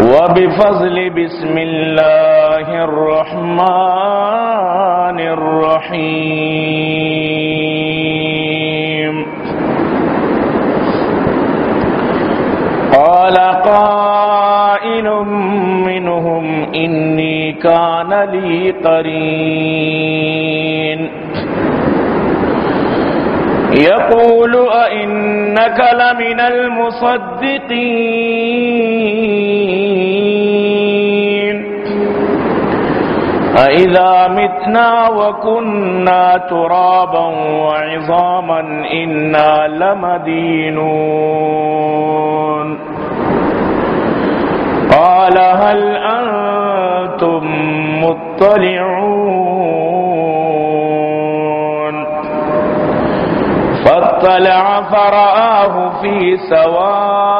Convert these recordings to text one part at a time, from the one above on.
وبفضل بسم الله الرحمن الرحيم. قال قائل منهم إني كان لي قرين. يقول أئنك لمن المصدقين. أئذا متنا وكنا ترابا وعظاما إنا لمدينون. قال هل أنتم مطلعون؟ فاطلع فرآه في سواء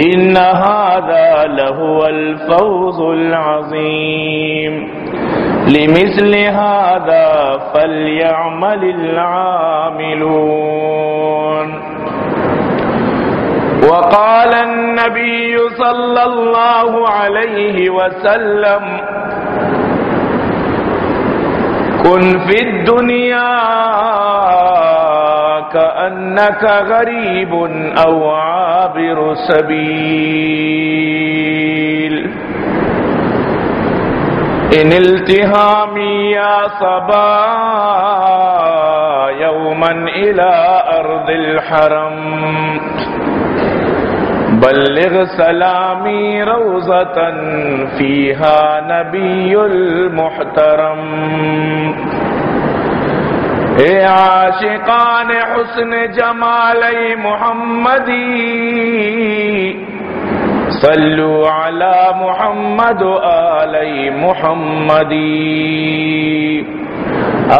إن هذا لهو الفوز العظيم. لمثل هذا فليعمل العاملون. وقال النبي صلى الله عليه وسلم كن في الدنيا كأنك غريب أو عابر سبيل. إن التهامي يا صبا يوما إلى أرض الحرم. بلغ سلامي روزة فيها نبي المحترم. اے عاشقان حسن جمالی محمدی صلوا على محمد آل محمد۔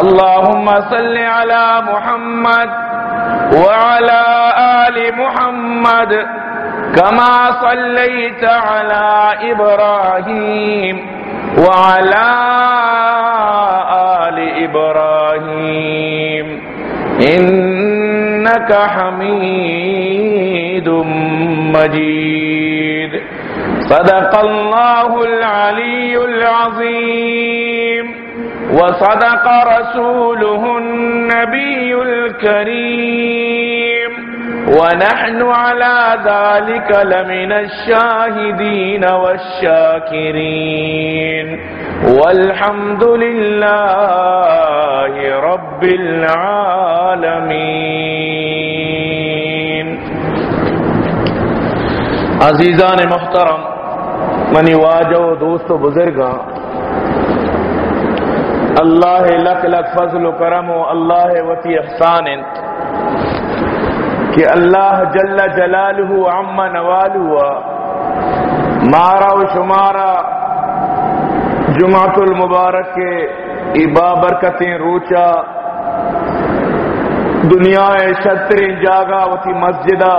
اللهم صل على محمد وعلى آل محمد كما صليت على إبراهيم وعلى إبراهيم. إنك حميد مجيد. صدق الله العلي العظيم. وصدق رسوله النبي الكريم. ونحن على ذلك لمن الشاهدين والشاكرين. والحمد لله رب العالمين عزیزان محترم، منی واجو دوست و بزرگاں، اللہ لک لک فضل و کرم و اللہ وتی احسان کہ اللہ جل جلالہ عم نوالہ، مارا و شمارا جمعت المبارک کے ابا برکتیں روچا، دنیا شتر جاگا وتی مسجدہ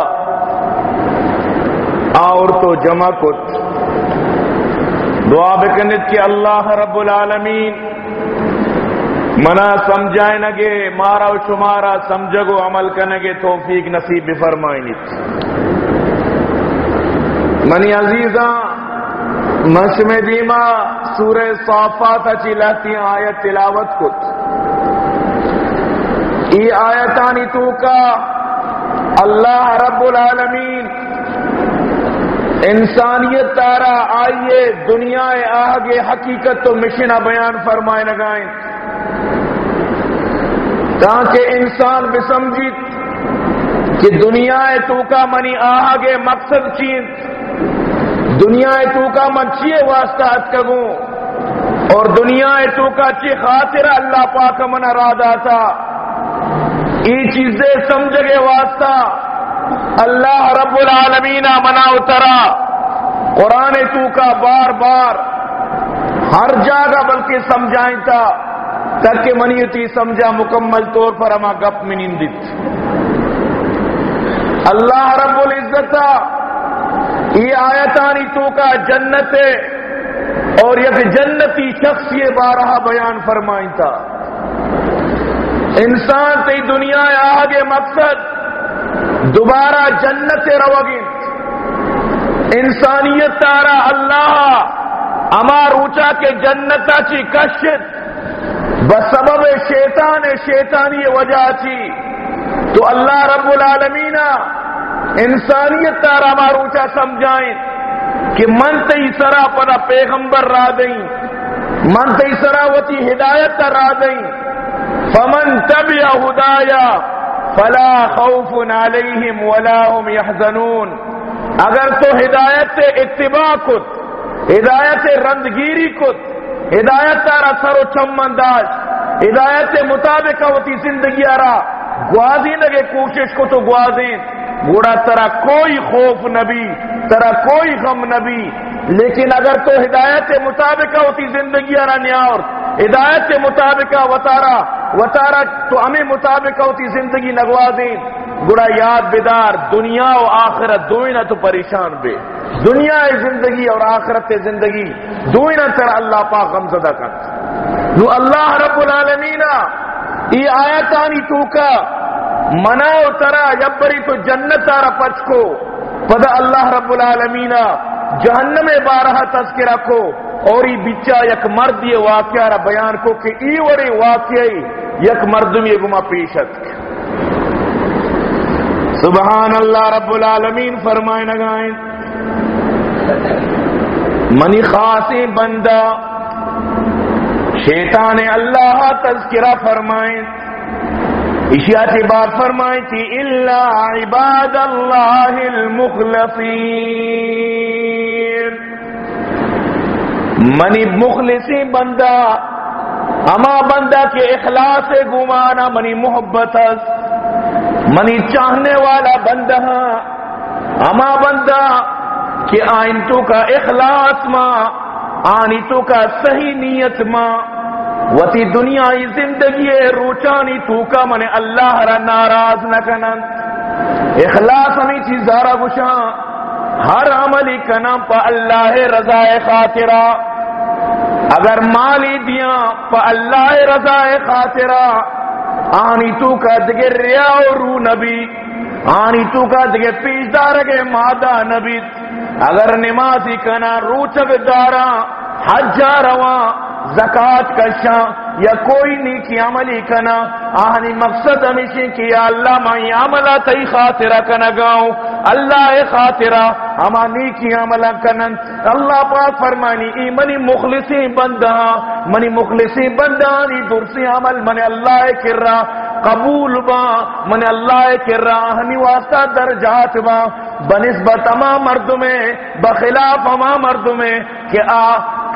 اور تو جمع کت۔ دعا بکنت کہ اللہ رب العالمین منا سمجھائے نگے، مارا و شمارا سمجھگو، عمل کنگے، توفیق نصیب بفرمائنیت۔ منی عزیزاں مشم دیما، سورہ صافات اچھی لہتی آیت تلاوت کت ای آیتانی تو کا، اللہ رب العالمین، انسانیت تارا، آئیے دنیا آگے حقیقت تو مشنہ بیان فرمائے لگائیں۔ تاکہ انسان بھی سمجھت کہ دنیا تو کا منی آگے مقصد چیز دنیا تو کا من چیئے واسطہ کگوں اور دنیا تو کا چی خاطر اللہ پاک من ارادہ تھا۔ یہ چیزیں سمجھ گے واسطہ اللہ رب العالمین منا اترا۔ قرآن تو کا بار بار ہر جگہ بلکہ سمجھائیں تھا تاکہ منیتی سمجھا مکمل طور پر ہما گپ میں نندت اللہ رب العزت یہ آیتانی تو کا جنت اور یک جنتی شخص یہ بارہ بیان فرمائیں تھا انسان تی دنیا آگے مقصد، دوبارہ جنت روگن انسانیت تارا اللہ، امار اونچا کے جنتا چی کشت۔ بسبب شیطان شیطانی وجہ چی۔ تو اللہ رب العالمین انسانیت تارا امار اونچا سمجھائیں کہ من تی سرا پدا پیغمبر را دیں من تی سرا وتی ہدایت را دیں فمن تبع ہدایا فلا خوف علیہم ولا هم يحزنون اگر تو ہدایت اتباع کت، ہدایت رندگیری کت، ہدایت تارا سر و چمن داش، ہدایت مطابق ہوتی زندگی آرا گوازی لگے کوشش کو تو گوازین گوڑا ترا کوئی خوف نبی، ترا کوئی غم نبی۔ لیکن اگر تو ہدایت مطابق ہوتی زندگی آرا نیاور، ہدایت کے مطابق وطارا وطارا تو ہمیں مطابق ہوتی زندگی نگوا دیں۔ گڑا یاد بیدار، دنیا و آخرت دوئی نہ تو پریشان بے۔ دنیا زندگی اور آخرت زندگی۔ دوئی نہ تر اللہ پاک غمزدہ کر۔ نو اللہ رب العالمین ای آیتانی تو کا منا و ترا جبری تو جنت تارا پچ کو پدا اللہ رب العالمین جہنم بارہ تذکرہ کو اور ای بچا یک مرد یہ واقعہ را بیان کو کہ ای وری واقعی یک مردم یہ گما پیشت سبحان اللہ رب العالمین فرمائے نگائیں منی خاصی بندہ شیطان اللہ تذکرہ فرمائیں۔ اشیاء کی بات فرمائیں تھی اللہ عباد اللہ المخلصین منی مخلصی بندہ، اما بندہ کے اخلاص گمانا منی محبت منی چاہنے والا بندہ، اما بندہ کہ آئین تو کا اخلاص ماں۔ آنی تو کا صحیح نیت ماں۔ وتی دنیا زندگی روچانی تو کا من اللہ را ناراض نہ کنن۔ اخلاص ہمیں چیزارا گشاں ہر عملی کنم پا اللہ رضا خاطرہ۔ اگر مالی دیا پا اللہ رضا خاطرہ۔ آنی تو کا دگے ریا رو نبی۔ آنی تو کا دگے پیش دارگے مادہ نبی۔ اگر نمازی کنا روچک دارا حجا رواں زکات کشا یا کوئی نیکی عملی کنا، آہنی مقصد ہمیشہ کہ یا اللہ میں عملہ تی خاطرہ کنا گاؤں۔ اللہ خاطرہ، ہما نیکی عملہ کنن اللہ پاک فرمانی، ای منی مخلصی بندہ، منی مخلصی بندہ نی درسی عمل من اللہ کر رہا قبول با من اللہ کر رہا ہنی واسطہ درجات با۔ بنسبت اما مرد میں بخلاف اما مرد میں کہ آ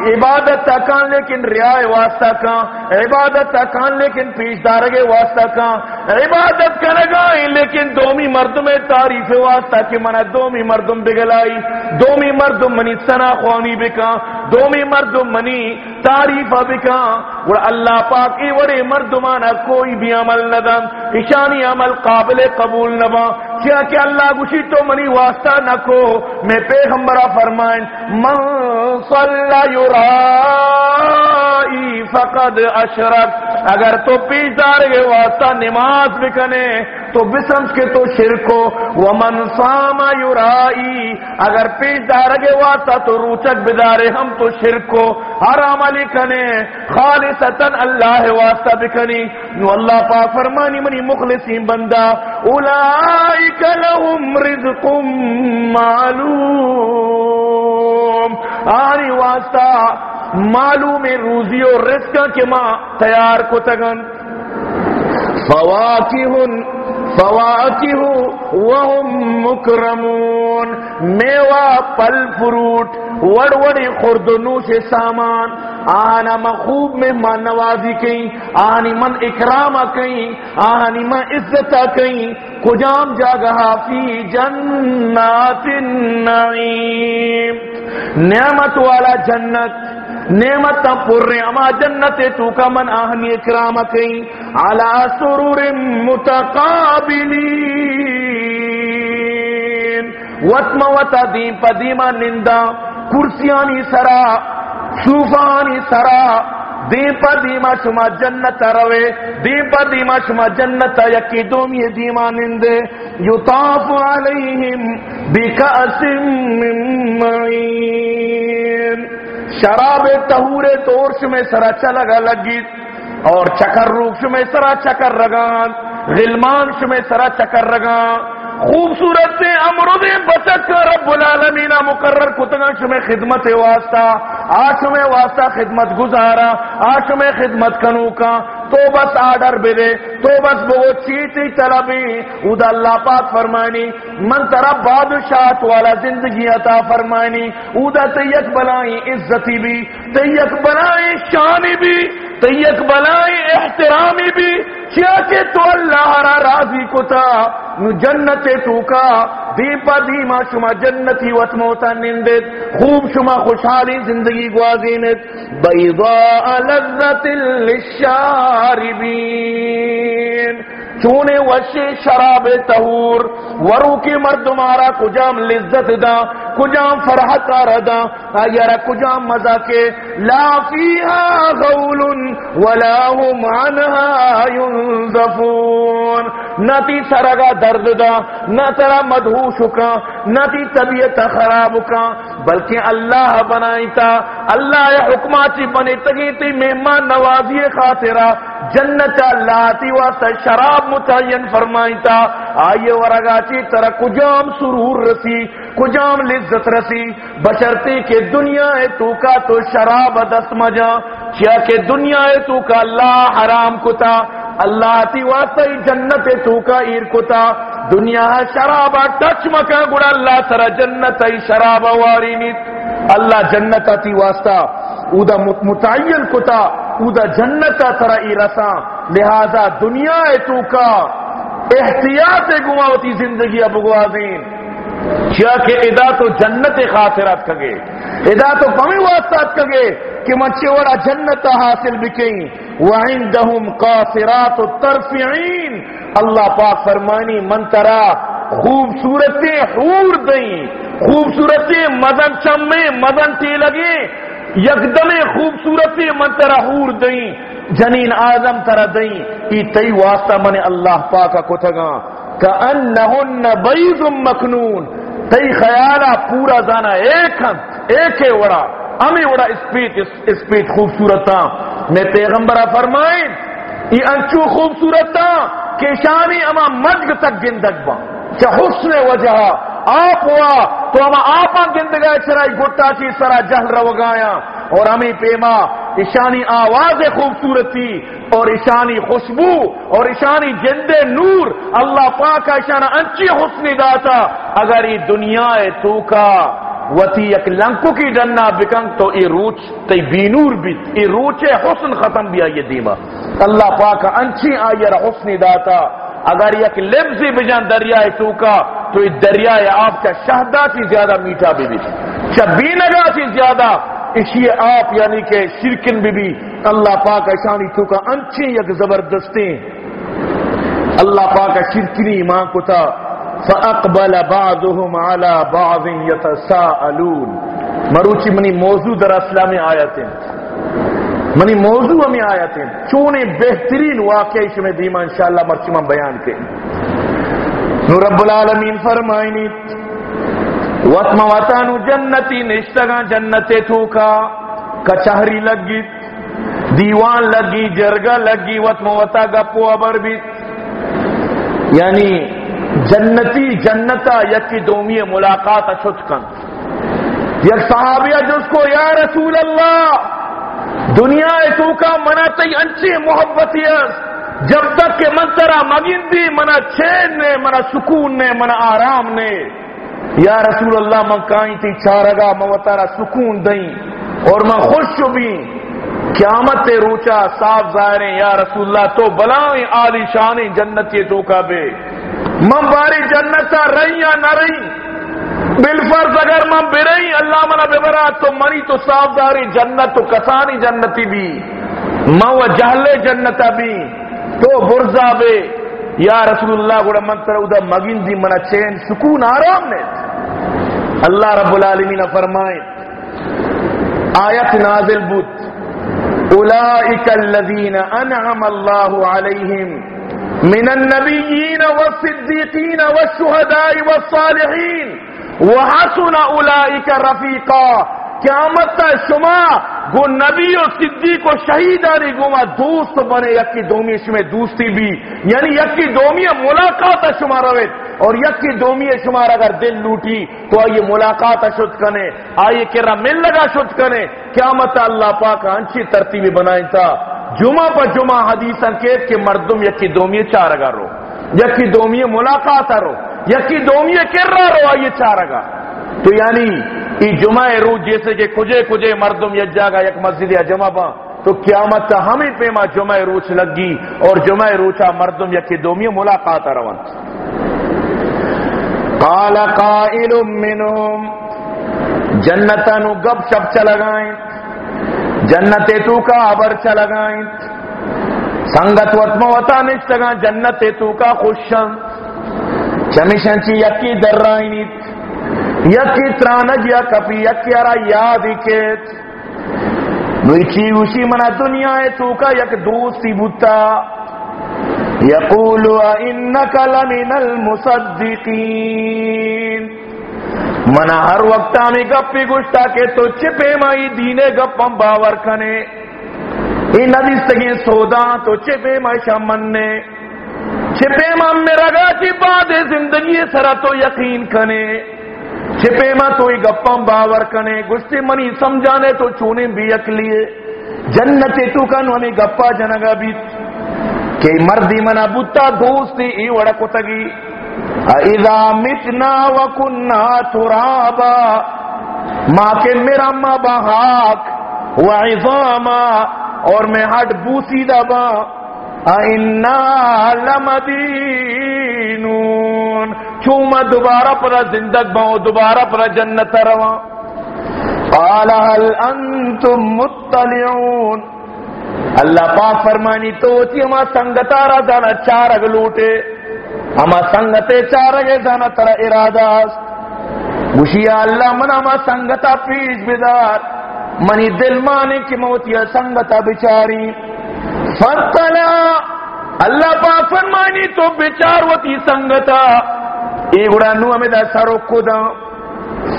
عبادت تکان لیکن ریائے واسطہ کان عبادت تکان لیکن پیش دارگے واسطہ کان عبادت کرگائی لیکن دومی مردم تعریف واسطہ کی منہ دومی مردم بگلائی۔ دومی مردم منی سنا خوانی بکا دومی مردم منی تعریف بکا اور اللہ پاک ای وڑے مردمانا کوئی بھی عمل ندن اشانی عمل قابل قبول نبا کیا کہ اللہ گوشی تو منی واسطہ نکو میں پیغمبرہ فرمائن من صلی یرائی فقد اشرک۔ اگر تو پیش دار کے واسطہ نماز بکنے تو بسمس کے تو شرکو ومن سام یورائی اگر پیش دار کے واسطہ تو روچک بدارے ہم تو شرکو ہر عملی کنے خالصتا اللہ واسطہ بکنی نو اللہ پاک فرمانی منی مخلصین بندہ۔ اولائک لهم رزق معلوم۔ آنی واسطہ معلوم روزی و رزق کے ماں تیار کو تگن فواکہن فواکہ وهم مکرمون۔ میوہ پل فروٹ وڑ وڑی خردنوش سامان۔ آنا من خوب میں من نوازی کہیں آنی من اکرام کہیں آنی من عزت کہیں کجام جاگہا فی جنات النعیم۔ نعمت والا جنت۔ نعمت پر اما جنت تو کا من آہنی اکرام کئی۔ علا سرور متقابلین۔ وطم وطا دیم پا دیما نندا۔ کرسیانی سرا۔ صوفانی سرا۔ دیم پا دیما شما جنت روے۔ دیم پا دیما شما جنت یکی دوم یہ دیما نندے۔ یطاف علیہم بکأس من معین۔ شراب تہورے تورش میں سرا چلگا لگی اور چکر روکش میں سرا چکر رگان، غلمانش میں سرا چکر رگان۔ خوبصورت سے امرد بچت کا رب العالمین، مقرر کتنش میں خدمت واسطہ، آش میں واسطہ خدمت گزارا، آش میں خدمت کنو کا تو بس آڈر بدے تو بس چیتی طلبی ادا اللہ پاک فرمانی من ترا بادشاہت والا زندگی عطا فرمانی ادا تیک بلائی عزتی بھی، تیک بلائی شانی بھی، تیک بلائی احترامی بھی، کیا کہ تو اللہ را راضی کو تھا نو جنت توکا. دیپا دیما شما جنتی وطموتا نندت خوب شما خوشحالی زندگی گوازینت بیضاء لذت للشاربین. چونے وشی شراب تہور ورو کی مرد مارا کجام لذت دا. کجام فرحت ردا یارا کجام مزا کے، لا فیہا غول ولا هم عنها ينزفون نہ تی سرگا درد دا، نہ ترا مدہوش کا، نہ تی طبیعت خراب کا، بلکہ اللہ بنائی تا اللہ حکماتی بنے، تگی تی مہمان نوازی خاطرہ، جنت اللہ تی واسطہ شراب متعین فرمائی تا آئیے ورگا چی طرح کجام سرور رسی کجام لذت رسی؟ بشرتی کہ دنیا ہے تو کا تو شراب دست مجا، کیا کہ دنیا ہے تو کا اللہ حرام کتا۔ اللہ تی واسطہ جنت تو کا ایر کتا۔ دنیا شرابا ٹچ مکا گڑا۔ اللہ سر جنت شراب واری نیت۔ اللہ جنت تی واسطہ اودا متعین کتا اودا جنت سر ای رسا لہذا دنیا ہے تو کا احتیاط گواوتی زندگی ابگوازین کیا کہ ادا تو جنت خاطرات کگے۔ ادا تو پمی واسطات کگے کہ مچے وڑا جنت حاصل بکیں وعندہم قاصرات الطرفعین اللہ پاک فرمانی منترا خوبصورتیں حور دیں خوبصورتیں مدن چمے، مدن ٹی لگے۔ یکدم خوبصورتی منترا حور دیں جنین آدم ترا دیں ای تی واسطہ من اللہ پاکا کتگا کأنہن بیض مکنون۔ تی خیالا پورا زانا ایک ہم، ایک ہے وڑا۔ امی وڑا اسپیٹ اسپیٹ خوبصورتا میں پیغمبرہ فرمائیں یہ انچو خوبصورتا کہ شانی اما مجگ تک گندگ با۔ چا حسن وجہ، آپ ہوا تو اما آپا گندگا چرائی گٹا چی سرا جہل روگایا اور ہمیں پیما ایشانی آواز خوبصورتی اور ایشانی خوشبو اور ایشانی جند نور اللہ پاک ایشانہ انچی حسنی داتا۔ اگر یہ دنیا تو کا وتی یک لنکو کی ڈننا بکن تو ای روچ تی بینور بیت ای روچ حسن ختم بھی آئیے دیما۔ اللہ پاک انچی آئیر حسنی داتا۔ اگر یک لبزی بجان دریائے تو کا، تو ای دریائے آپ کا شہدہ چی زیادہ میٹھا بھی بھی۔ شبینگا چی زیادہ اسی آپ یعنی کہ شرکن بھی بھی اللہ پاک ایسانی تو کا انچی یک زبردستی اللہ پاک شرکنی ایمان کو تھا۔ فاقبل بعضهم على بعض يتساءلون۔ مروچی منی موضوع در اسلام آیت ہیں۔ منی موضوع ہمیں آیت ہیں۔ چونے بہترین واقعی شمی دیما انشاءاللہ مرچی من بیان کے نو رب العالمین فرمائنی۔ وطم وطانو جنتی نشتگا جنتے توکا کچہری لگی دیوان لگی جرگا لگی وطم وطا گپو ابر بھی یعنی جنتی جنتا یکی دومی ملاقات اشد کن یک صحابیہ جس کو یا رسول اللہ دنیا تو کا منا تی انچی محبتی جب تک کہ من ترا مگن دی منا چین نے منا سکون نے منا آرام نے یا رسول اللہ، من کائیں تھی چارگا موتارا سکون دیں۔ اور من خوش بھی۔ قیامت روچا صاف ظاہریں یا رسول اللہ، تو بلائیں آلی شانی جنتی تو بے۔ من باری جنتا رہی یا نہ رہی؟ بالفرض اگر من برئی اللہ منا ببرا تو منی تو صاف داری جنت تو کسانی جنتی بھی۔ من و جہل جنتا بھی۔ تو برزا بے۔ یا رسول اللہ گوڑا من تر ادا مگین دی منا چین سکون آرام نے۔ اللہ رب العالمین فرمائے، آیت نازل بود۔ اولئک الذین انعم اللہ علیہم من النبیین والصدیقین والشہداء والصالحین۔ وحسن اولئک رفیقا۔ قیامت شما گو نبی و صدیق و شہید آری گوما دوست بنے، یکی دومی شما دوستی بھی یعنی یکی دومی ملاقات شما رویت اور یکی دومی شما اگر دل لوٹی تو آئیے ملاقات شد کنے، آئیے کرا مل لگا شد کنے، قیامت اللہ پاک انچی ترتیبی بنائیں تھا جمعہ پر جمعہ حدیث انکیت کہ مردم یکی دومی چار اگر رو، یکی دومی ملاقات رو، یکی دومی کر رہا رو، آئیے چار اگر۔ تو یعنی ای جمعہ روز جیسے کہ کجے کجے مردم یک جاگا یک مسجد یا جمعہ با تو قیامت تا ہمیں پیما جمعہ روچ لگی اور جمعہ روچا مردم یکی دومی ملاقات روان قال قائل منهم جنتا نو گب شب چلگائیں جنت تو کا عبر چلگائیں سنگت وطم وطا نشتگا جنت تو کا خوشن چمیشن چی یکی در رائنیت یکی ترانج یا کپی یکی ارا یاد اکیت نوی چی منا دنیا ہے تو کا یک دوستی بوتا یقولو انکا لمن المصدقین منا ہر وقت ہمیں گپی گشتا کہ تو چپے مائی دینے گپم باور کنے این ندیس تگی سودا تو چپے مائی شامن نے چپے ماں میرا گا چی بعد زندگی سرا تو یقین کنے چھپے ماں تو گپم باور کنے گشتے منی سمجھانے تو چونے بھی اکلیے۔ جنت تو کن ہمیں گپا جنگا بھی۔ کہ مردی منا بتا دوستی ای وڑا کتگی۔ اذا متنا وکننا ترابا۔ ماں کے میرا ماں بہاک وعظاما اور میں ہٹ بوسی دبا اینا لمدینون چوما دوبارہ پر زندگ باؤں دوبارہ پر جنت رواں قال هل انتم مطلعون. اللہ پاک فرمانی، تو تی ہما سنگتا را دانا چارگ لوٹے. ہما سنگتے چارگے دانا ترا ارادہ گوشیا اللہ من ہما سنگتا پیش بدار. منی دل مانے کی موتیا سنگتا بچاری. فطلع اللہ پاک فرمانی تو بچار وتی سنگتا. ایگڑا نو ہمیں دا سرو کدا.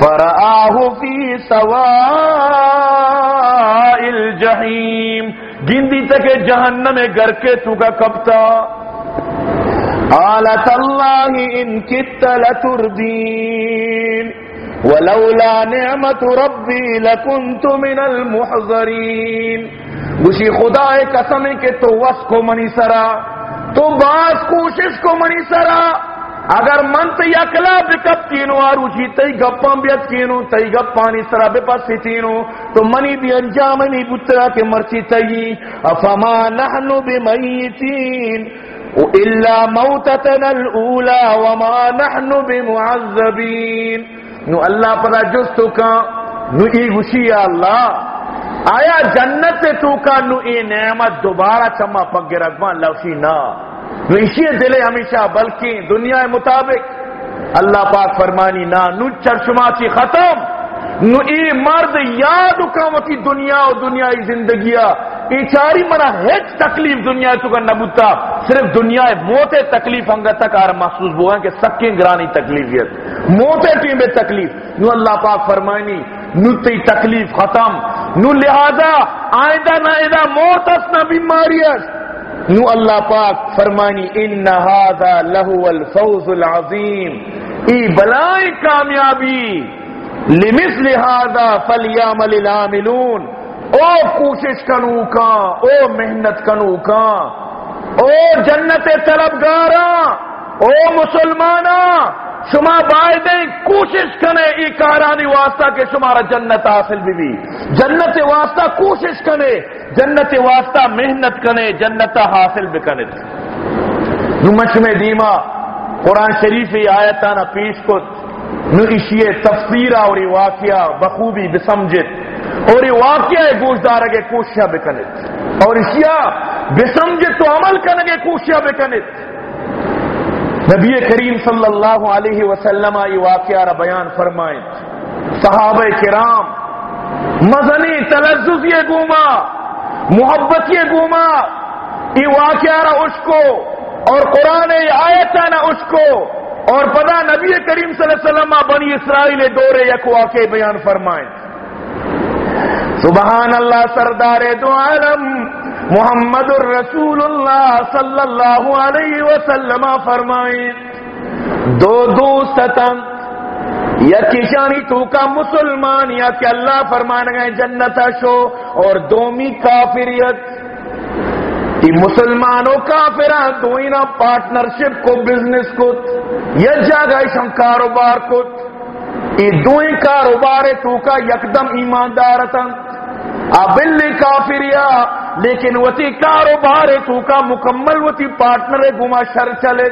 فرآہو فی سواء الجحیم. گندی تک جہنم گر کے تو کا کبتا آلت اللہ ان کت لتردین. ولولا نعمت ربی لکنت من المحضرین. گوشی خدا ہے قسم ہے کہ تو وس کو منی سرا، تو باز کوشش کو منی سرا۔ اگر من تی اکلا بکب تینو آرو جی چی تی گپاں بیت کینو تی گپانی سرا بے پاس تینو۔ تو منی بھی انجام نہیں بترا کے مرچی تی افما نحنو بمیتین۔ الا موتتنا الاولا وما نحنو بمعذبین۔ نو اللہ پدا جستو کا، نو ای گوشی اللہ۔ آیا جنت تو کا نو ای نعمت دوبارہ چما پگ رکھواں لوشی نہ اسی دلے ہمیشہ بلکہ دنیا مطابق اللہ پاک فرمانی نا، نو چرشما چی ختم۔ نو ای مرد یاد کامتی دنیا و دنیای زندگیا ای چاری منا ہیچ تکلیف دنیا تو کا نبوتا صرف دنیا موت تکلیف ہنگا تک آر محسوس ہوا کہ سکیں گرانی تکلیفیت۔ موت ٹیم تکلیف۔ نو اللہ پاک فرمائنی نو تی تکلیف ختم۔ نو لہذا آئندہ نہ موت اس نہ بیماری اس۔ نو اللہ پاک فرمانی، ان هذا له الفوز العظیم۔ ای بلائی کامیابی۔ لمثل هذا فلیعمل العاملون او کوشش کنو کا او محنت کنو کا او جنت طلبگارا او مسلمانا شما باعدیں کوشش کنے ای کارانی واسطہ کہ شمارا جنت حاصل بھی بھی جنت واسطہ کوشش کنے جنت واسطہ محنت کنے جنت حاصل بھی کنے نمش میں دیما، قرآن شریف آیتانا پیش کو، نو اشیے تفسیرہ اور واقعہ بخوبی بسمجت۔ اور یہ واقعہ گوشدار اگے کوششہ بکنت اور اشیاء بسمجت تو عمل کنگے کوششہ بکنت نبی کریم صلی اللہ علیہ وسلم یہ واقعہ را بیان فرمائیں۔ صحابہ کرام، مزنی تلزز یہ گوما، محبت یہ گوما یہ واقعہ اس کو اور قرآن آیت نہ اس کو اور پدا نبی کریم صلی اللہ علیہ وسلم بنی اسرائیل دورے یک واقع بیان فرمائیں۔ سبحان اللہ، سردار دو عالم محمد الرسول اللہ صلی اللہ علیہ وسلم فرمائیں۔ دو دو ستن یا کشانی تو کا مسلمان، یا کہ اللہ فرمان گئے جنت شو اور دومی کافریت۔ ای مسلمانوں کافران دوئینا پارٹنرشپ کو، بزنس کو، یا جاگہ شم کاروبار کو۔ ای دوئیں کاروبار تو کا یکدم ایماندار ایماندارتا ابل کافریا، لیکن وتی کاروبار تو کا مکمل وتی پارٹنر گما شر چلے۔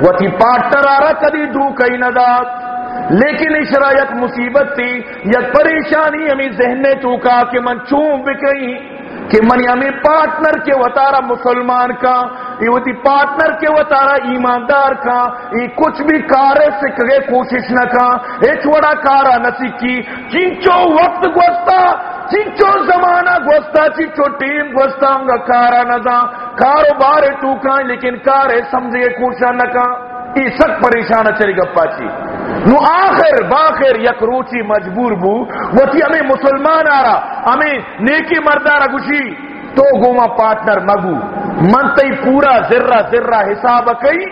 وتی پارٹنر آرہ کدی دو کئی نداد لیکن اشرا یک مصیبت تھی، یک پریشانی ہمیں ذہن تو کا کہ من چون بکئی۔ کہ منی ہمیں پارٹنر کے وطارہ مسلمان کا، یہ پارٹنر کے وطارہ ایماندار کا، یہ کچھ بھی کارے سے کگے کوشش نہ کا ایک چھوڑا کارا نسی کی۔ چنچو وقت گوستا چنچو زمانہ گوستا چنچو ٹیم گوستا ہوں گا کارا نہ دا۔ کاروبار تو لیکن کارے سمجھے کوشش نہ کا۔ یہ سک پریشان چلی گپا چی نو آخر، باخر یک روچی مجبور بو. وہ تھی ہمیں مسلمان آ رہا ہمیں نیکی مردارا گشی تو گوما پارٹنر مگو. من تی پورا ذرہ ذرہ حساب کئی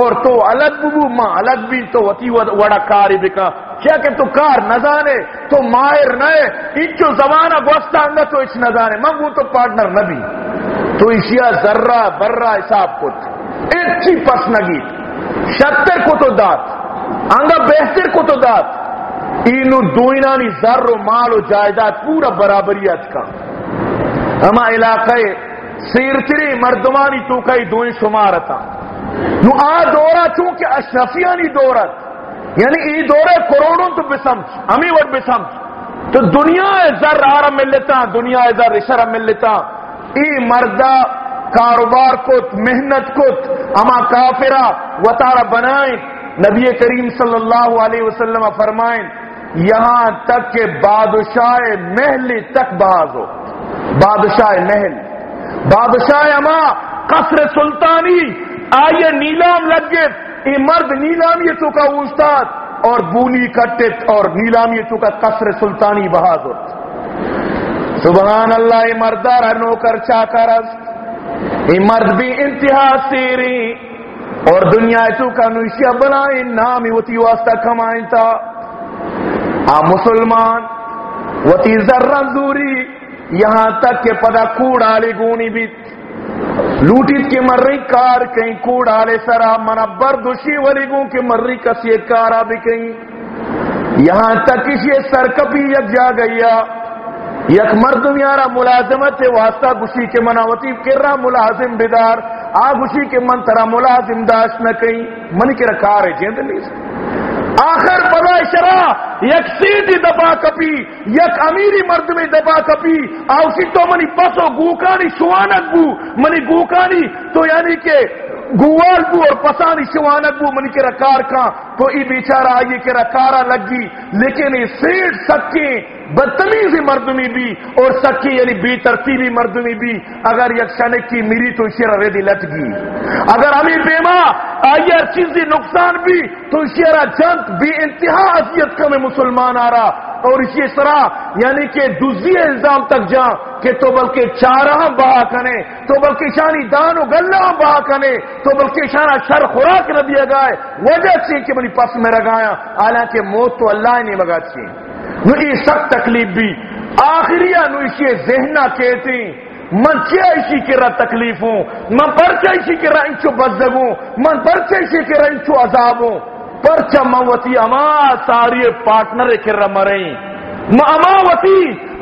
اور تو الگ بو ماں الگ بھی تو وتی وڑا کاری بکا. کیا کہ تو کار نزانے تو ماہر نئے انچو زمانہ گوستا انگا تو اچ نزانے منگو تو پارٹنر نبی تو اشیا ذرہ برہ حساب کت. اچھی پس نگی. شتر کو تو دات. انگا بہتر کو تو دات اینو دوئنانی ذر و مال و جائیداد پورا برابریت کا. اما علاقہ سیرتری مردمانی تو کئی دوئیں شمارتا. نو آ دورا چونکہ اشرفیانی دورت یعنی ای دورے کروڑوں تو بسمچ امی وٹ بسمچ تو دنیا ذر آرم مل لیتا دنیا ذر اشرم مل لیتا ای مردہ کاروبار کت، محنت کت، اما کافرہ، وطارہ بنائیں نبی کریم صلی اللہ علیہ وسلم فرمائیں، یہاں تک کہ بادشاہ محل تک باز ہو۔ بادشاہ محل۔ بادشاہ اما، قصر سلطانی۔ آئیے نیلام لگ گئے یہ مرد نیلامی تو کا استاد۔ اور بولی کٹت اور نیلامی تو کا قصر سلطانی بہادر سبحان اللہ مردار نوکر چاکر یہ مرد بھی انتہا سیری۔ اور دنیا تو کا نوشیا بنائیں نام وتی واسطہ کمائیں تا آ ہاں مسلمان، وتی ذرہ دوری، یہاں تک کہ پدا کوڑ آلے گونی بھی۔ لوٹیت کے مرری کار کہیں کوڑ آلے سرا، منا بردوشی ولی گون کے مرری کسی کارا بھی کہیں۔ یہاں تک کسی سرکپی یک جا گیا۔ یک مرد میارا ملازمت واسطہ گشی کے مناوتی کر رہا ملازم بیدار۔ آگوشی کے من ترا ملازم داشت نہ کہیں، من کے رکھا ہے جیند نہیں آخر پدا شرا یک سیدی دبا کپی، یک امیری مرد میں دبا کپی۔ آوسی تو منی پسو گوکانی سوانک بو، منی گوکانی تو یعنی کہ گوال بو اور پسانی شوانک بو منی کرا کار کان تو ای بیچارہ آئیے کرا کارا لگی، لیکن ای سیٹ سکیں بدتمیزی مردمی بھی اور سکی یعنی بی ترتیبی مردمی بھی اگر یک شنک کی میری تو شیر ردی لٹ گی۔ اگر ہمیں بیما آئی ہر چیزی نقصان بھی تو شیر جنت بھی انتہا عذیت کا میں مسلمان آ رہا اور اسی طرح یعنی کہ دوسری الزام تک جا کہ تو بلکہ چارہ بہا کنے تو بلکہ شانی دان و گلہ بہا کنے تو بلکہ شانہ شر خوراک نہ دیا گائے۔ وجہ سے کہ منی پس میں رگایا، حالانکہ موت تو اللہ نے مگا چی نو سخت تکلیف بھی۔ آخریہ نو اسی ذہنہ کہتے ہیں من کیا اسی کے رہا تکلیف ہوں؟ من پرچہ اسی کے رہا انچو بزدگوں من پرچہ اسی کے رہا انچو عذابوں پرچہ موتی اما ساری پارٹنر کے رہا مریں اما وتی،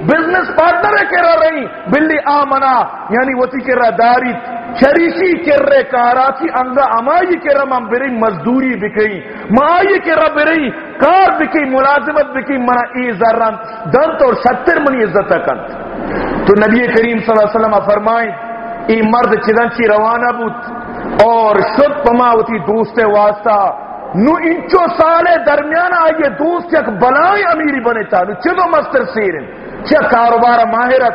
بزنس پارٹنر کے رہا رہی بلی آمنا یعنی وتی کے رہا داری، شریشی کے رہے کاراچی انگا امائی کے رہا من بری مزدوری بکئی مائی کے رہا بری کار بکی ملازمت بکی منا ای ذران دنت اور ستر منی عزت کنت تو نبی کریم صلی اللہ علیہ وسلم فرمائیں، ای مرد چدنچی روانہ بود اور شد پماوتی دوست واسطہ نو انچو سالے درمیان آئیے دوست یک بلائی امیری بنے تا نو مستر سیرن۔ چا کاروبار ماہرت؟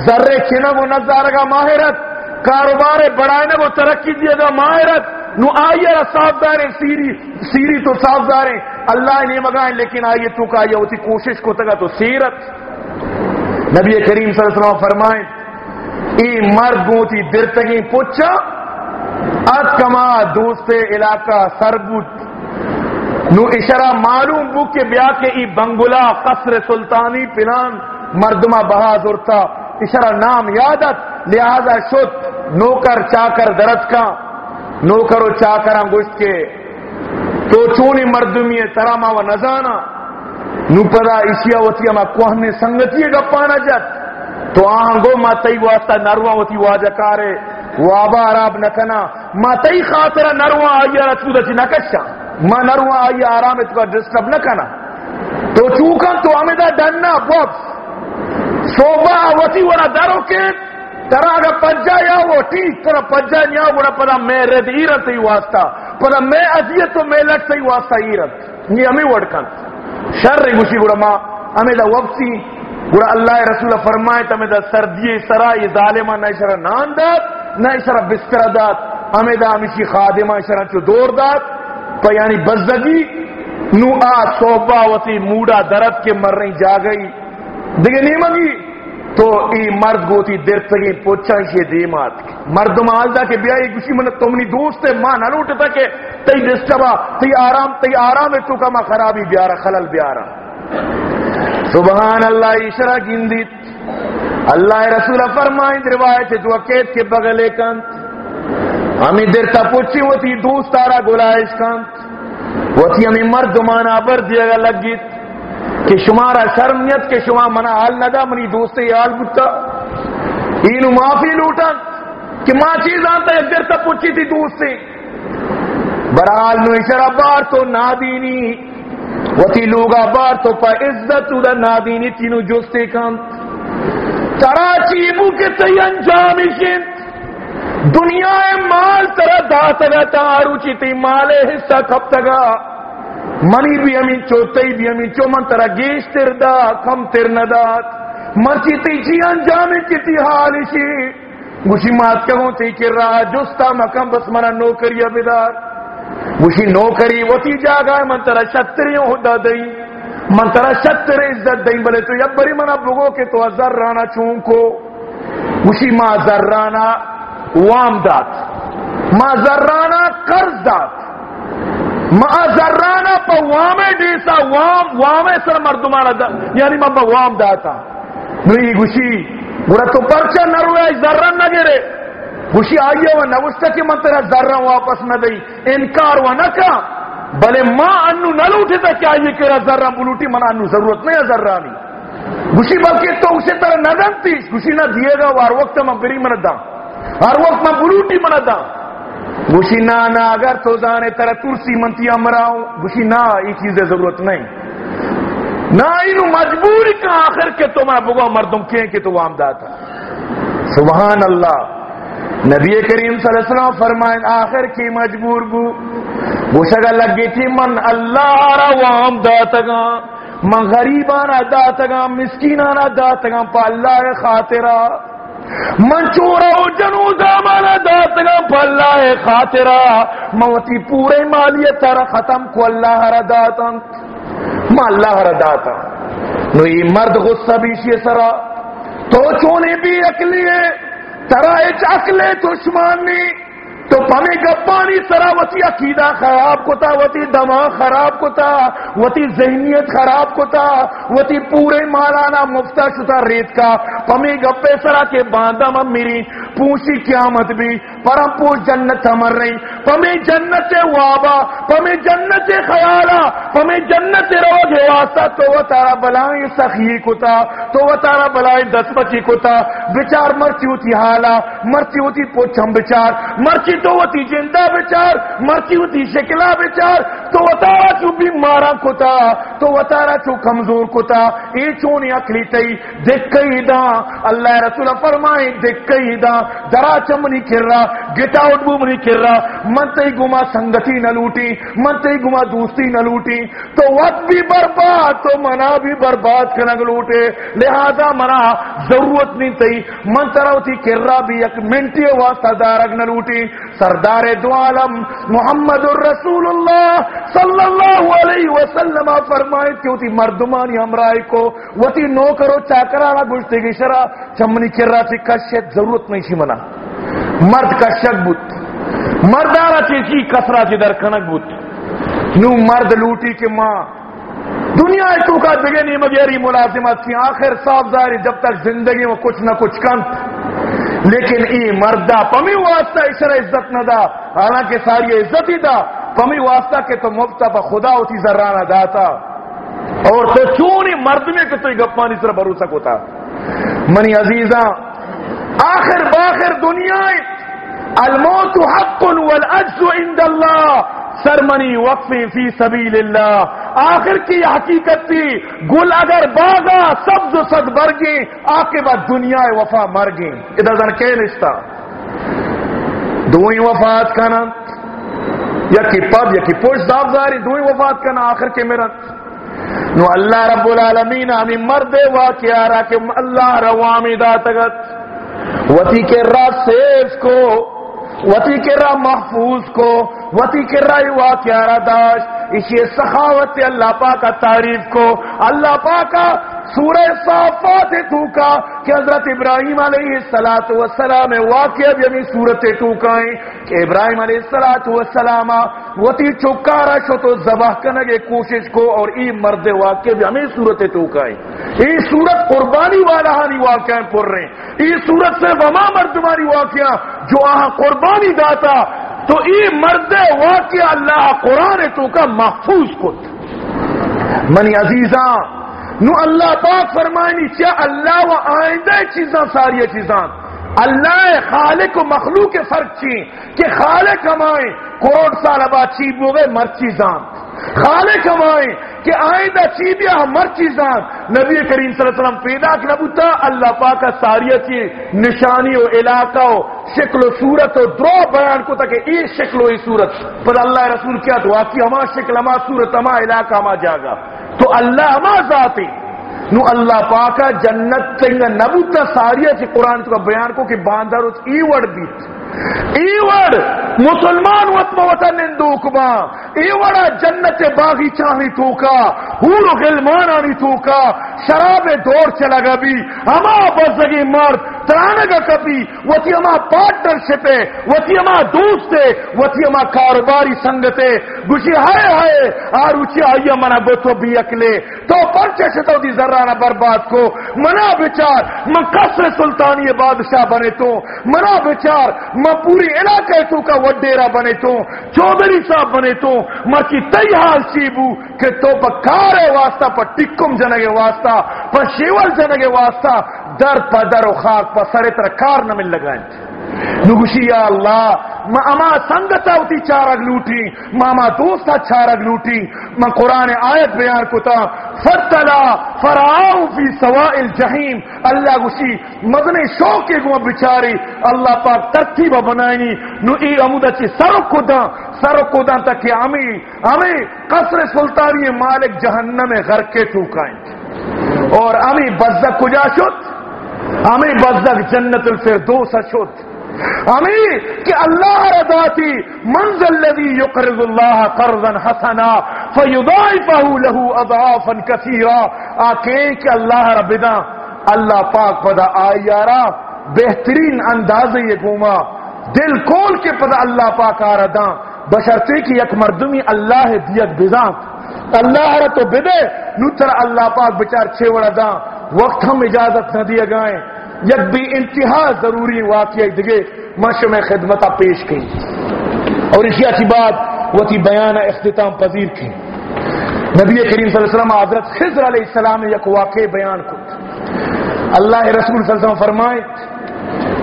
ذرے چنگ و نظارگا ماہرت۔ کاروبار بڑھائنے وہ ترقی دیا گا ماہرت۔ نو آئیے را صاف داریں، سیری سیری تو صاف داریں۔ اللہ نے مگائیں، لیکن آئیے تو کا آئیے ہوتی کوشش کو تگا تو سیرت۔ نبی کریم صلی اللہ علیہ وسلم فرمائیں، ای مرد گوتی درتگی پوچھا ات کما دوست علاقہ سربوت نو اشارہ معلوم بو کے بیا کے ای بنگلا قصر سلطانی پلان مردمہ بہادر تھا۔ اشارہ نام یادت لہذا شد، نوکر چاکر درد کا۔ نوکر و چاکر انگوشت کے۔ تو چونی مردمی تراما و نزانا نو پدا اشیا وتی اما کوہنے سنگتی گپانا جت۔ تو آہنگو ما تئی واسطہ نروا وتی واجہ کارے۔ وابا عراب نکنا ما تئی خاطر نروا آئی رسول چی نکشا. ما نروا آئی آرام تو کا ڈسٹرب نکنا. تو چوکا تو ہمیں دا ڈننا بوبس. صوبہ وتی ورا درو کے ترا اگر پجا یا وہ ٹھیک ترا پجا نیا ورا پدا میں رد ایرت ہی واسطہ. پدا میں ازیت تو میں لٹ ہی واسطہ ایرت. یہ ہمیں وڑکن. شر گوشی گڑا ما ہمیں دا وقتی گڑا اللہ رسول فرمائے تو ہمیں دا سردی سرائی ظالمہ نہ اشارہ نان دات نہ اشارہ بستر دات ہمیں دا ہمیشی خادمہ اشارہ چو دور دات پا یعنی بزدگی، نو آ صوبہ وتی موڑا درد کے مر رہی جا گئی۔ دیکھے نہیں مگی تو ای مرد گوتی در تگی پوچھا یہ دیمات۔ مرد مالدہ کے بیائی گوشی من تمنی دوست ہے، ماں نہ لوٹتا کہ تی ڈسٹربا تی آرام تی آرام ہے تو کما خرابی بیارا خلل بیارا سبحان اللہ، اشرا گندیت اللہ رسول فرمائیں روایت تو اکیت کے بغلے کنت ہمیں دیر تا پوچھی ہوتی دوست آرا گلائش کنت ہوتی ہمیں مرد مانا بر دیا گا لگیت۔ کہ شمارا شرمیت کے شما منا حال ندا، منی دوست حال بتا اینو معافی لوٹا۔ کہ ماں چیز آتا ہے دیر تا پوچھی تھی دوست سے برحال نو اشارہ بار تو نادینی۔ وتی لوگا بار تو پا عزت دا نادینی تینو جوستے کنت تراچی بو کے تی انجامی دنیا مال ترا داتگا تارو چی تی مال حصہ کب تگا۔ منی بھی ہمیں چوتی بھی ہمیں چو، من ترا گیش تر دا کم تر ندات مرچی تی چی انجامی چی تی حالی شی گوشی مات کہوں تی کر رہا جستا مکم بس منا نوکری بیدار گوشی نوکری وتی جاگا ہے من ترا شتریوں ہوتا دئی۔ من ترا شتر عزت دئی بلے تو یب بری منا بگو کہ تو ازر رانا چون کو گوشی ما ذرانا وام دات ما ذرانا قرض دات ما ذرانا پا وام دیسا، وام وام سر مردمانا دا یعنی ما با وام داتا نوی گوشی گوڑا تو پرچا نروے ذران نگرے گوشی آئیے و نوستا کی من تیرا واپس نہ دئی انکار و نکا۔ بلے ماں انو نلوٹے تا کیا یہ کرا ذران بلوٹی من انو ضرورت نہیں ہے ذرانی گوشی بلکہ تو اسے طرح ندن تیس گوشی نہ دیے گا وار وقت میں بری من دا ہر وقت میں بلوٹی من دا گوشی نا نا اگر تو زانے طرح ترسی منتی امراؤں گوشی نا یہ چیزیں ضرورت نہیں۔ نہ انو مجبوری کا آخر کے تو میں بگو مردم کہیں کہ تو وام داتا سبحان اللہ۔ نبی کریم صلی اللہ علیہ وسلم فرمائیں، آخر کی مجبور بو۔ گوشگا لگی تھی، من اللہ را وام داتگا من غریبانا داتگا مسکینانا داتگا پا اللہ خاطرہ۔ من چورا و جنوزا مانا داتگا پا اللہ خاطرہ۔ موتی پورے مالیت تر ختم کو اللہ را داتا ما اللہ را داتا نو یہ مرد غصہ بیشی سرا۔ تو چونے بھی اکلی ہے ترا اکلے دشمانی تو پمی گپانی سرا وتی عقیدہ خراب کو تھا وتی دماغ خراب کو تھا وتی ذہنیت خراب کو تھا وتی پورے مالانا مفتا شتا ریت کا پمی گپے سرا کے باندھا میری پوچھی قیامت بھی پرم پوچھ جنت مر رہی۔ پمی جنت وابا پمی جنت خیالا پمی جنت رو گے واسطہ۔ تو وہ تارا بلائیں سخی کو تھا تو وہ تارا بلائیں دس بچی کو تھا بچار مرچی ہوتی حالا، مرچی ہوتی پوچھم بچار۔ مرچی تو وہ تھی جندہ بچار، مرچی ہوتی شکلا بچار۔ تو وہ تارا چو بیمارا کو تھا تو وہ تارا چو کمزور کو تھا اے چونی اکلی تئی دیکھ کئی دا۔ اللہ رسول فرمائے دیکھ کئی دا۔ درا چمنی کر رہا گیٹ آؤٹ بوم نہیں کر رہا من گما سنگتی نہ لوٹی من تی گما دوستی نہ لوٹی۔ تو وقت بھی برباد، تو منا بھی برباد کنگ لوٹے۔ لہذا منا ضرورت نہیں تی من تروتی کر بھی ایک منٹی واسطہ دارگ نہ لوٹی۔ سردار دو عالم محمد الرسول اللہ صلی اللہ علیہ وسلم فرمائے کیوں تھی مردمانی ہمراہ کو، وتی نو کرو چاکرانا گشتے گی شرا چمنی کر رہا تھی کشت ضرورت نہیں سی منا؟ مرد کا شک بت مردارا چیزی کسرا چی در کنک بت نو مرد لوٹی کے ماں دنیا تو کا دگے نہیں مگیری ملازمت کی آخر صاف ظاہری جب تک زندگی میں کچھ نہ کچھ کم لیکن ای مردہ پمی واسطہ اشرا عزت نہ دا حالانکہ ساری عزت ہی دا. پمی واسطہ کہ تو مفتا پا خدا ہوتی ذرانہ داتا. اور تو چونی مرد میں کہ تو گپانی سر بھروسہ کو تھا منی عزیزاں آخر باخر دنیا الموت حق والعجز عند اللہ. سرمنی وقفی فی سبیل اللہ آخر کی حقیقت تھی، گل اگر باغا سبز سد برگی آکے بعد دنیا وفا مر گئی ادھر دن کے رشتہ. دوئی وفات کا نا یا کی پب یا کی پوش دابزاری دوئی وفات کا نا آخر کے میرا نو اللہ رب العالمین ہمیں مرد واقعہ رہا کہ اللہ روامی دا تگت وتی کے را سیف کو، وتی کے را محفوظ کو، وتی کے را واقعہ داشت اسی سخاوت اللہ پاک کا تعریف کو، اللہ پاک کا سورہ صافات ٹوکا کہ حضرت ابراہیم علیہ السلام والسلام واقعہ بھی ہمیں یعنی سورت ٹوکائیں کہ ابراہیم علیہ السلام والسلام وتی چکارا شو تو زباہ کنگے کوشش کو اور ای مرد واقعہ بھی ہمیں یعنی سورت ٹوکائیں ای سورت قربانی والا ہانی واقعہ پر رہے ای سورت سے وما مردمانی واقعہ جو آہاں قربانی داتا، تو ای مرد واقعہ اللہ قرآن تو کا محفوظ کت۔ منی عزیزاں نو اللہ پاک فرمائنی چاہ اللہ و آئندہ چیزاں ساری چیزاں۔ اللہ خالق و مخلوق کے فرق چی کہ خالق ہمائیں کروڑ سال ابا چیب ہو گئے، مر چیزاں۔ خالق ہمائیں کہ آئندہ چیبیا مر چیزاں۔ نبی کریم صلی اللہ علیہ وسلم پیدا نبوتا اللہ پاک ساری چی نشانی و علاقہ و شکل و صورت و درو بیان کو تک ای شکل و ای صورت۔ پر اللہ رسول کیا دعا کی، ہما شکل، ہما صورت، ہما علاقہ، ہما جاگا تو اللہ ما ذاتی؟ نو اللہ پاکا جنت چنگا نبوتا ساریہ چی قرآن کا بیان کو کہ باندھر اس ایوڑ بیت ایوڑ مسلمان وطم وطن اندوک با ایوڑا جنت باغی چاہی توکا حور و غلمان آنی توکا شراب دور چلا گا بھی ہما بزگی مرد ترانگا کبھی وطی ہما پارٹنر شپے وطی ہما دوست وطی ہما کاروباری سنگتے گوشی ہائے ہائے آروچی آئیے منا بوتو بھی اکلے تو پرچے شتو دی ذرانا برباد کو منا بچار من قصر سلطانی بادشاہ بنے تو منا بچار من پوری علاقے تو کا وڈیرا بنے تو، چودھری صاحب بنے تو مرچی تی حال سیبو کہ تو پا واسطہ، پر ٹکم جنگے واسطہ، پر شیور جنگے واسطہ، در پا در و خاک پا سرے تر کار نہ مل لگائیں۔ نگوشی یا اللہ ما اما سنگتا ہوتی چارگ لوٹی ماما دوستا چارگ لوٹی ما قرآن آیت بیان کتا فتلا فراؤ فی سوائل جہیم اللہ گوشی مدن شوق کے گوہ بچاری اللہ پاک ترتیب بنائنی نو ای امودہ چی سر کدا سر کدا تک کہ ہمیں ہمیں قصر سلطانی مالک جہنم غرق کے ٹوکائیں اور ہمیں بزدک کجا شد ہمیں بزدک جنت الفردوس شد ہمیں کہ اللہ رضا تھی منزل لذی یقرض اللہ قرضا حسنا فیضائفہ لہو اضعافا کثیرا۔ آکے کہ اللہ ربدا اللہ پاک پدا آئی یارا، بہترین انداز یہ گوما دل کول کے پدا اللہ پاک آردا بشرتے کی یک مردمی اللہ دیت بزان اللہ رہ تو بدے نوتر اللہ پاک بچار چھوڑا دا وقت ہم اجازت نہ دیا گائیں یک بھی انتہا ضروری واقعہ دگے مش میں خدمتہ پیش کی۔ اور اسی اچھی بات وہ تھی بیان اختتام پذیر کی۔ نبی کریم صلی اللہ علیہ وسلم حضرت خضر علیہ السلام نے یک واقع بیان کو اللہ رسول صلی اللہ علیہ وسلم فرمائے،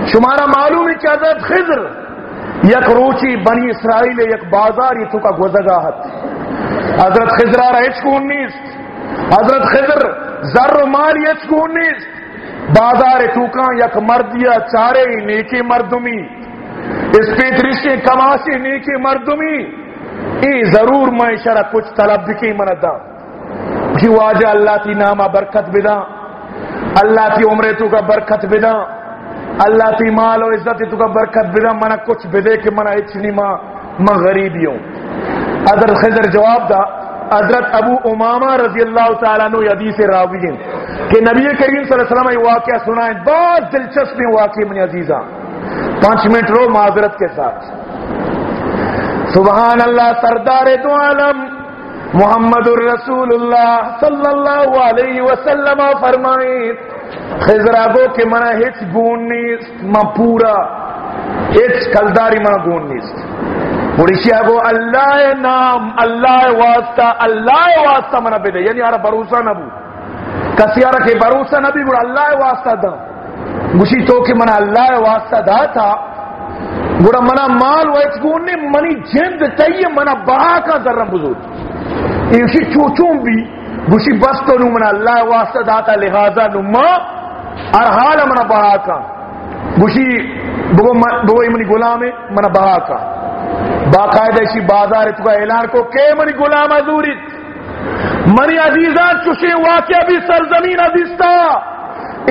شمارا معلوم ہے کہ حضرت خضر یک روچی بنی اسرائیل یک بازار یہ تو کا گزگاہت حضرت خضر آ رہا ہے انیس۔ حضرت خضر ذر و مال یہ انیس۔ بازار ٹوکاں یک مردیا چارے نیکی مردمی۔ اس پیت کماسی نیکی مردمی۔ ای ضرور میں شرع کچھ طلب بکی مندا۔ کی واجہ اللہ تی نامہ برکت بدا۔ اللہ تی عمرے تو کا برکت بدا۔ اللہ تی مال و عزت تو کا برکت بدا۔ منا کچھ بدے کہ منا اچھنی ماں۔ میں غریبی ہوں حضرت خضر جواب دا۔ حضرت ابو امامہ رضی اللہ تعالیٰ نو حدیث راوی ہیں کہ نبی کریم صلی اللہ علیہ وسلم یہ واقعہ سنائیں، بہت دلچسپ واقعی من عزیزہ۔ پانچ منٹ رو معذرت کے ساتھ۔ سبحان اللہ، سردار دو عالم محمد الرسول اللہ صلی اللہ علیہ وسلم فرمائیں خزرہ گو کہ منا ہچ گون نیست ما پورا ہچ کلداری ما گون نیست۔ پولیشیا گو اللہ نام اللہ واسطہ اللہ واسطہ منا بدے یعنی آرہ بروسہ نبو کسی آرہ کہ بروسہ نبی گوڑا اللہ واسطہ دا مشی تو کہ منا اللہ واسطہ دا تھا گوڑا منا مال و اچگونی منی جند تیئے منا بہا کا ذرم بزرگ اسی چوچوں بھی گوشی بس تو نو منا اللہ واسطہ داتا لہذا نو ما ارحال منا بہا کا گوشی بگو منی غلام منا بہا کا باقاعدہ اسی بازار تو کا اعلان کو کہ منی غلام حضوریت منی عزیزان چوشے واقعہ بھی سرزمین عزیزتا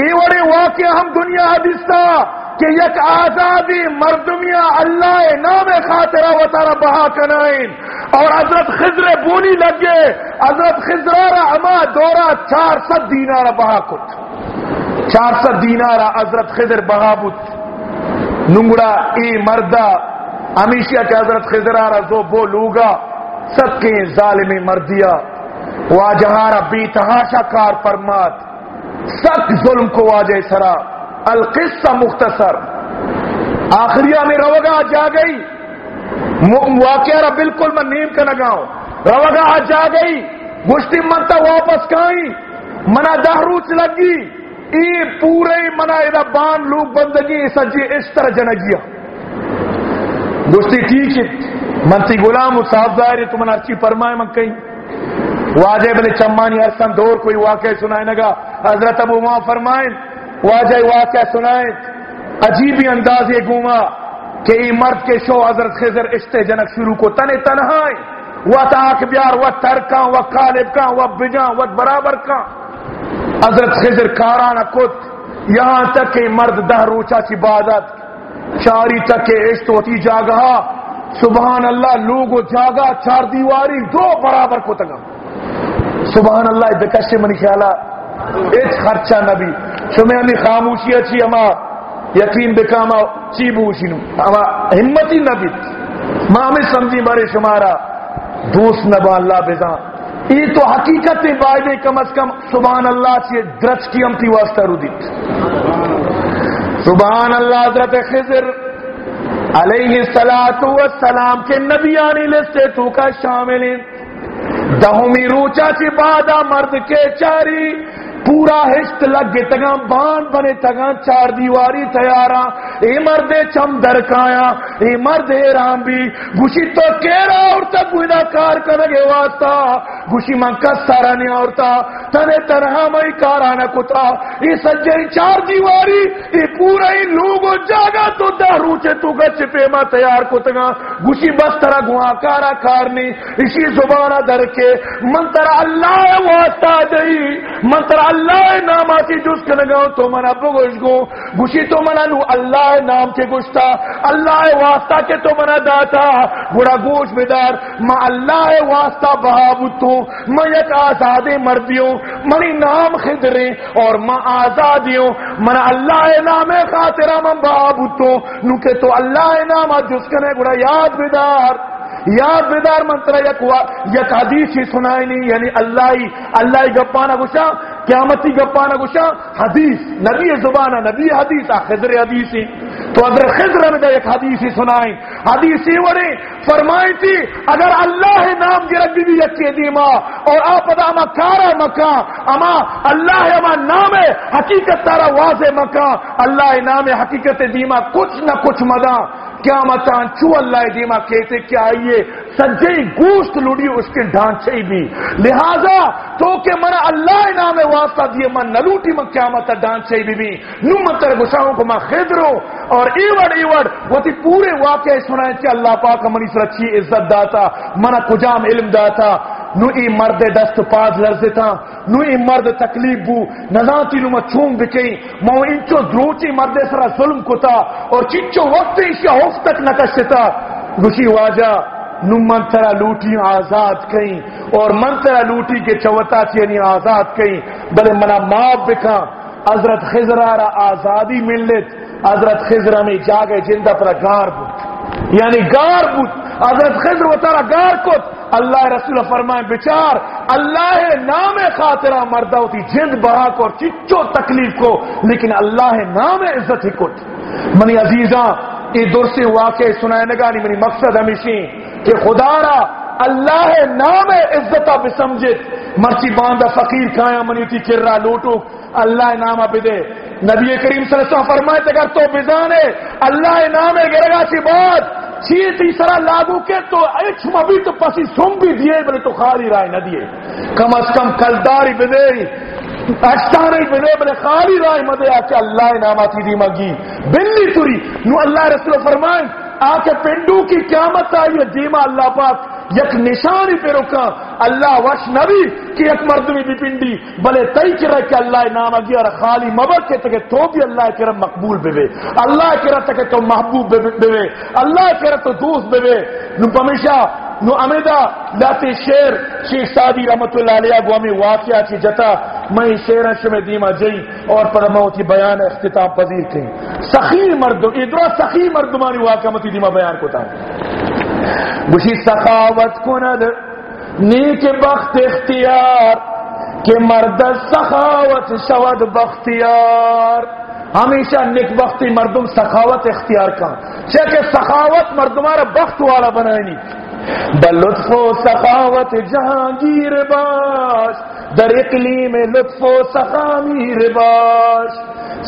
ایوڑے واقعہ ہم دنیا عزیزتا کہ یک آزادی مردمیہ اللہ نام خاطرہ و تارا بہا کنائن اور حضرت خضر بونی لگے۔ حضرت خضرارا اما دورا چار ست دینارا بہا کت۔ چار ست دینارا حضرت خضر بہا بت ننگڑا ای مردہ ہمیشہ کہ حضرت خضرارا زو بو لوگا سب کے ظالم مردیا واجہارا بی تحاشا کار فرمات۔ سخت ظلم کو واجہ سرا۔ القصہ مختصر۔ آخریہ میں روگا جا گئی۔ واقعہ را بالکل میں نیم کا نگاؤں روگا جا گئی۔ گشتی منتا واپس کھائی منا دہروچ لگی۔ ای پورے منا ادا بان لوگ بندگی سجی اس طرح جنگیا۔ گشتی ٹھیک ہے۔ منتی غلام صاحب ظاہر تو من ارچی فرمائے من کہیں۔ واجہ بلے چمانی ارسن دور کوئی واقعہ سنائے نگا۔ حضرت ابو ماں فرمائیں واجہ واقعہ سنائیں عجیبی انداز یہ گوما کہ ای مرد کے شو حضرت خضر اشتے جنک شروع کو تنے تنہائیں و تاک بیار، و ترکاں و قالب کاں، و بجاں، و برابر کاں۔ حضرت خضر کارانہ کت، یہاں تک کہ مرد دہ روچا چی بادت چاری تک کہ عشت ہوتی جاگا سبحان اللہ لوگو جاگا چار دیواری، دو برابر کو تگا سبحان اللہ دکشے منی خیالہ۔ ایچ خرچہ نبی۔ شمی ہمیں خاموشی اچھی اما۔ یقین بکاما چی بوشی نو۔ اما ہمتی نبی۔ ما ہمیں سمجھی بارے شمارا۔ دوست نبا اللہ بزان یہ تو حقیقت بائدے کم از کم سبحان اللہ چیئے درچ کی امتی واسطہ رو دیت۔ سبحان اللہ حضرت خضر علیہ السلام کے نبیانی لسے تو کا شامل دہمی روچا چی بادا مرد کے چاری پورا ہشت لگ گئے تگاں، بان بنے تگاں، چار دیواری تیارا اے مرد چم درکایا اے مرد رام بھی گوشی تو کیرا عورتا گویدہ کار کنگے واسطا گوشی من کس سارا نہیں عورتا تنے تنہا مئی کارانا کتا۔ اے سجے چار دیواری، اے پورا ہی لوگو جاگا تو دا روچے تو گچ پہ ما تیار کتگا گوشی بس ترہ گوہاں کارا کارنی اسی زبانہ در کے من ترہ اللہ واسطہ دئی، من ترہ اللہ نام آتی جس کے کنگا تو منا بگوش گو گوشی تو منا نو اللہ نام کے گوشتا اللہ واسطہ کے تو منا داتا بڑا گوش بدار ما اللہ واسطہ بہابتوں ما یک آزاد مردیوں منی نام خدریں اور ما آزادیوں من اللہ نام خاطرہ من بہابتوں نو کہ تو اللہ نام جس کنے بڑا یاد بدار۔ یاد بیدار منترا یک, یک حدیث ہی سنائی نہیں یعنی اللہ ہی اللہ ہی گپانا گوشا قیامتی گپانا گوشا، حدیث، نبی زبانہ، نبی حدیث خضر حدیث ہی تو اگر خضر میں ایک حدیث ہی سنائیں۔ حدیث ہی وڑے فرمائی تھی، اگر اللہ نام گرک بھی یکی دیما اور آپ ادا اما کارا مکان اما اللہ اما نام حقیقت تارا واضح مکان اللہ نام حقیقت دیما کچھ نہ کچھ مدا کیا متان چو اللہ دیما کہتے کیا آئیے سجے گوشت لڑی اس کے ڈھانچے بھی لہذا تو کہ من اللہ نام واسطہ دیے من نلوٹی من قیامت ڈھانچے بھی بھی۔ نو من تر گساؤں کو من خدرو اور ایوڑ ایوڑ وہ تی پورے واقعے سنائیں کہ اللہ پاک منی سر اچھی عزت داتا من کجام علم داتا۔ نو ای مرد دست پاز لرزتا نو ای مرد تکلیف بو، نزاتی نو ما چون بکئی مو انچو دروچی مرد سرا ظلم کتا، اور چچو وقت ایشیا حف تک نکشتا گوشی واجہ، نو منترا لوٹی آزاد کہیں اور منترا لوٹی کے چوتا یعنی آزاد کہیں بلے منا ماب بکا، حضرت خزرارا آزادی ملت حضرت خزرہ میں جاگے جندہ پر گار بود۔ یعنی گار بود۔ حضرت خضر و تارا گار کت. اللہ رسول فرمائے، بچار، اللہ نام خاطرہ مردہ ہوتی جند بہا کو اور چچو تکلیف کو، لیکن اللہ نام عزت ہی کت. منی عزیزاں، یہ دور سے واقع سنائے نگا نہیں، منی مقصد ہمیشہ کہ خدا را اللہ نام عزت بسمجت مرچی باندھا فقیر کھایا، منی تھی کرا لوٹو. اللہ نام بدے نبی کریم صلی اللہ علیہ وسلم فرمائے، اگر تو بزانے، اللہ نام گرگا سی بات. چیز تیسرا لاگو کے تو ایک بھی تو پسی سم بھی دیے بلے تو خالی رائے نہ دیے کم از کم کلداری بدے اشتاری بدے بلے خالی رائے مدے کے اللہ نامہ آتی دی مگی۔ بلی توری، نو اللہ رسول فرمائیں آکے پنڈو کی قیامت آئی دیما اللہ پاک، یک نشانی پہ رکا۔ اللہ وش نبی کہ یک مردمی بھی پنڈی۔ بلے تئی کرے کہ اللہ نام اگی اور خالی مبر کے تکے تو بھی اللہ کرم مقبول بے اللہ کرے تکے تو محبوب بے اللہ کرے تو دوست بے نو پمیشہ نو امیدہ لاتے شیر، شیخ سادی رحمت اللہ علیہ گو ہمیں واقعہ چی جتا۔ میں شیرن شمی دیما جئی اور پر موتی بیان اختتاب پذیر کہیں سخی مردم ادرا سخی مردمانی واقعہ متی دیما بیان کو تا بشی سخاوت کند، نیک بخت اختیار، کہ مرد سخاوت شود بختیار۔ ہمیشہ نیک بختی مردم سخاوت اختیار کا کہ سخاوت مردمارا بخت والا بنائنی بل لطف و سخاوت جہانگیر باش، در اقلیم لطف و سخامیر باش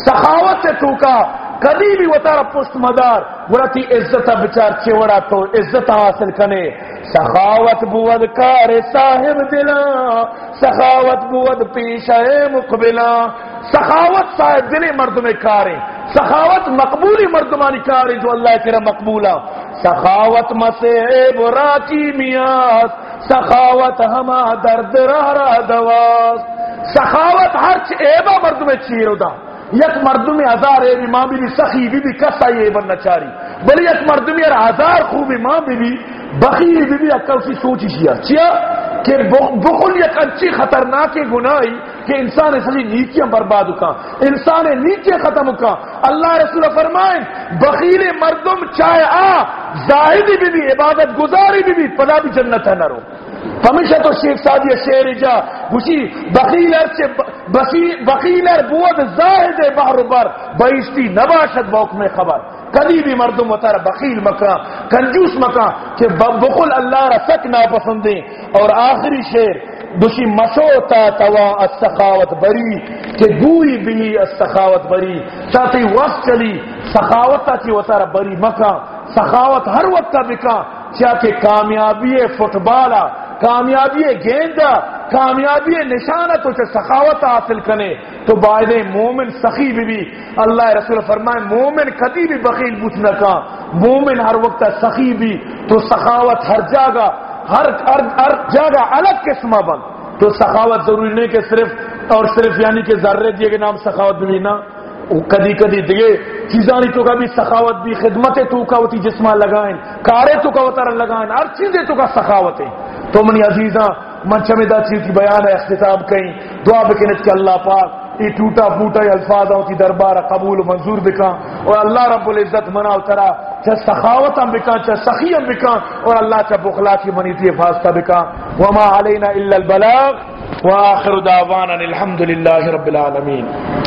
سخاوت سے تو کا کدی بھی وہ تارا پشت مدار برا تی عزت بچار چوڑا تو عزت حاصل کنے۔ سخاوت بود کار صاحب دلا، سخاوت بود پیشہ مقبلا۔ سخاوت صاحب دل مرد میں کاریں سخاوت مقبولی مردمانی کاریں جو اللہ کرا مقبولا سخاوت مسے برا کی میاس، سخاوت ہما درد رہ رہا دواس۔ سخاوت ہر ایبا مرد میں چیرو دا۔ یک مردمی ہزار ایبی ماں بھی سخی بھی بھی کسا یہ بننا چاری بلی یک مردمی ہزار خوبی ماں بھی بھی بخیل بھی بھی اکل سی سوچی شیا چیا کہ بخل یک اچھی خطرناک گناہی کہ انسان اصلی نیکیاں برباد کا انسان نیچے ختم کا اللہ رسول فرمائیں بخیل مردم چاہے آ زاہدی بھی بھی عبادت گزاری بھی بھی پدا بھی جنت ہے نہ رو ہمیشہ تو شیخ سادی شیر جا، گوشی، بخیلر سے بخیلر بود زاہد بحر بر بیشتی نباشد بوک میں خبر۔ کبھی بھی مردم و تارا بخیل مکان، کنجوس مکان، کہ بخل اللہ را سک ناپسندیں۔ اور آخری شیر دوشی مشو تا توا السخاوت بری، کہ گوئی بھی السخاوت بری۔ چاہتی وقت چلی، سخاوت تا چی وطارہ بری مکا سخاوت ہر وقت بکا چاہتے کامیابی فٹ بالا۔ کامیابی گیندا کامیابی نشانہ تو چھے سخاوت حاصل کنے تو باید مومن سخی بھی بھی اللہ رسول فرمائے مومن کدی بھی بخیل بوچھنا کا. مومن ہر وقت سخی بھی. تو سخاوت ہر جاگا ہر ہر, ہر جگہ الگ قسمہ بن. تو سخاوت ضروری نہیں کہ صرف اور صرف یعنی کہ ذرے دیے کے نام سخاوت بھی نہ کدی کدی دیگے چیزانی تو کا بھی سخاوت بھی خدمت تو کا ہوتی جسمہ لگائیں کارے تو کا وطر لگائیں، ہر چیزیں تو کا سخاوتیں۔ تو منی عزیزاں، من چمیدہ چیز کی بیان ہے، اختتاب کہیں، دعا بکنت کہ اللہ پاک یہ ٹوٹا پوٹا الفاظ ہوتی دربار قبول و منظور بکا اور اللہ رب العزت منا اترا چاہے سخاوت ہم بکا چاہے سخی ہم بکا اور اللہ چاہے بخلا کی منی تھی فاستہ بکا وما علینا الا البلاغ، وآخر دعوانا الحمد للہ رب العالمین۔